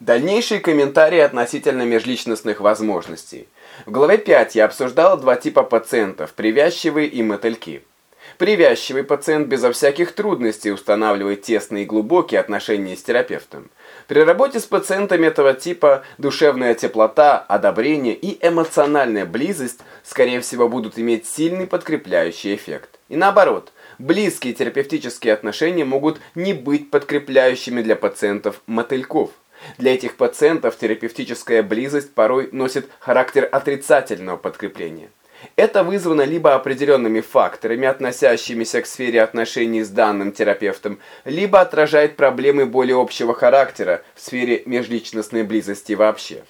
Дальнейшие комментарии относительно межличностных возможностей. В главе 5 я обсуждал два типа пациентов – привязчивые и мотыльки. Привязчивый пациент безо всяких трудностей устанавливает тесные и глубокие отношения с терапевтом. При работе с пациентами этого типа душевная теплота, одобрение и эмоциональная близость, скорее всего, будут иметь сильный подкрепляющий эффект. И наоборот, близкие терапевтические отношения могут не быть подкрепляющими для пациентов мотыльков. Для этих пациентов терапевтическая близость порой носит характер отрицательного подкрепления. Это вызвано либо определенными факторами, относящимися к сфере отношений с данным терапевтом, либо отражает проблемы более общего характера в сфере межличностной близости вообще.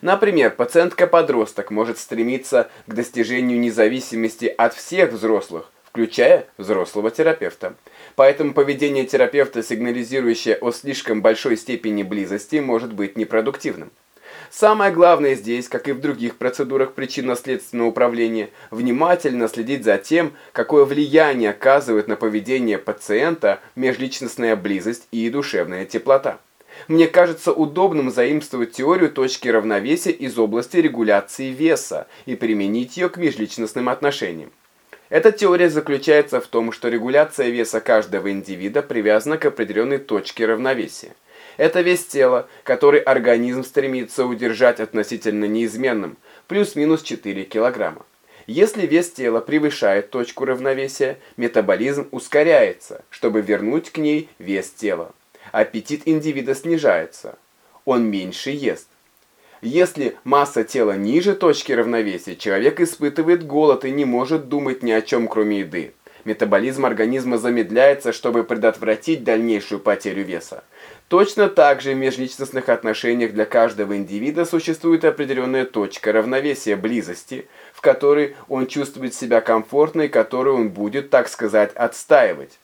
Например, пациентка-подросток может стремиться к достижению независимости от всех взрослых, включая взрослого терапевта. Поэтому поведение терапевта, сигнализирующее о слишком большой степени близости, может быть непродуктивным. Самое главное здесь, как и в других процедурах причинно-следственного управления, внимательно следить за тем, какое влияние оказывает на поведение пациента межличностная близость и душевная теплота. Мне кажется удобным заимствовать теорию точки равновесия из области регуляции веса и применить ее к межличностным отношениям. Эта теория заключается в том, что регуляция веса каждого индивида привязана к определенной точке равновесия. Это вес тела, который организм стремится удержать относительно неизменным, плюс-минус 4 кг. Если вес тела превышает точку равновесия, метаболизм ускоряется, чтобы вернуть к ней вес тела. Аппетит индивида снижается, он меньше ест. Если масса тела ниже точки равновесия, человек испытывает голод и не может думать ни о чем, кроме еды. Метаболизм организма замедляется, чтобы предотвратить дальнейшую потерю веса. Точно так же в межличностных отношениях для каждого индивида существует определенная точка равновесия близости, в которой он чувствует себя комфортно и которую он будет, так сказать, отстаивать.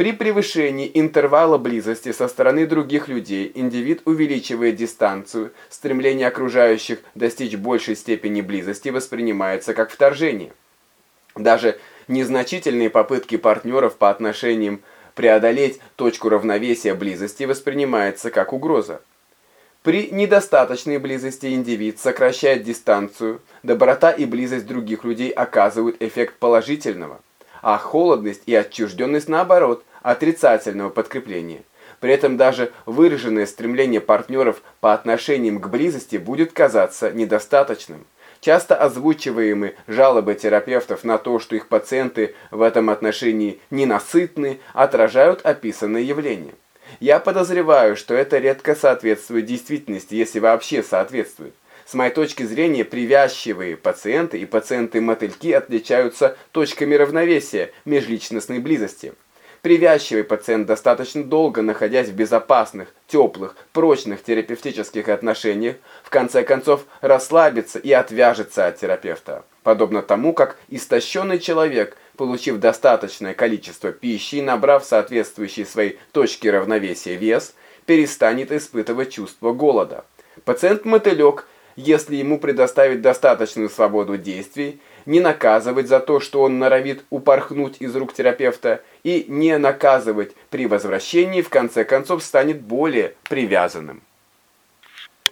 При превышении интервала близости со стороны других людей индивид увеличивает дистанцию, стремление окружающих достичь большей степени близости воспринимается как вторжение. Даже незначительные попытки партнеров по отношениям преодолеть точку равновесия близости воспринимается как угроза. При недостаточной близости индивид сокращает дистанцию, доброта и близость других людей оказывают эффект положительного, а холодность и отчужденность наоборот отрицательного подкрепления. При этом даже выраженное стремление партнеров по отношениям к близости будет казаться недостаточным. Часто озвучиваемые жалобы терапевтов на то, что их пациенты в этом отношении ненасытны, отражают описанное явление. Я подозреваю, что это редко соответствует действительности, если вообще соответствует. С моей точки зрения, привязчивые пациенты и пациенты-мотыльки отличаются точками равновесия межличностной близости. Привязчивый пациент, достаточно долго находясь в безопасных, теплых, прочных терапевтических отношениях, в конце концов расслабится и отвяжется от терапевта. Подобно тому, как истощенный человек, получив достаточное количество пищи и набрав соответствующий своей точке равновесия вес, перестанет испытывать чувство голода. Пациент-мотылек, если ему предоставить достаточную свободу действий, не наказывать за то, что он норовит упорхнуть из рук терапевта, и не наказывать при возвращении, в конце концов станет более привязанным.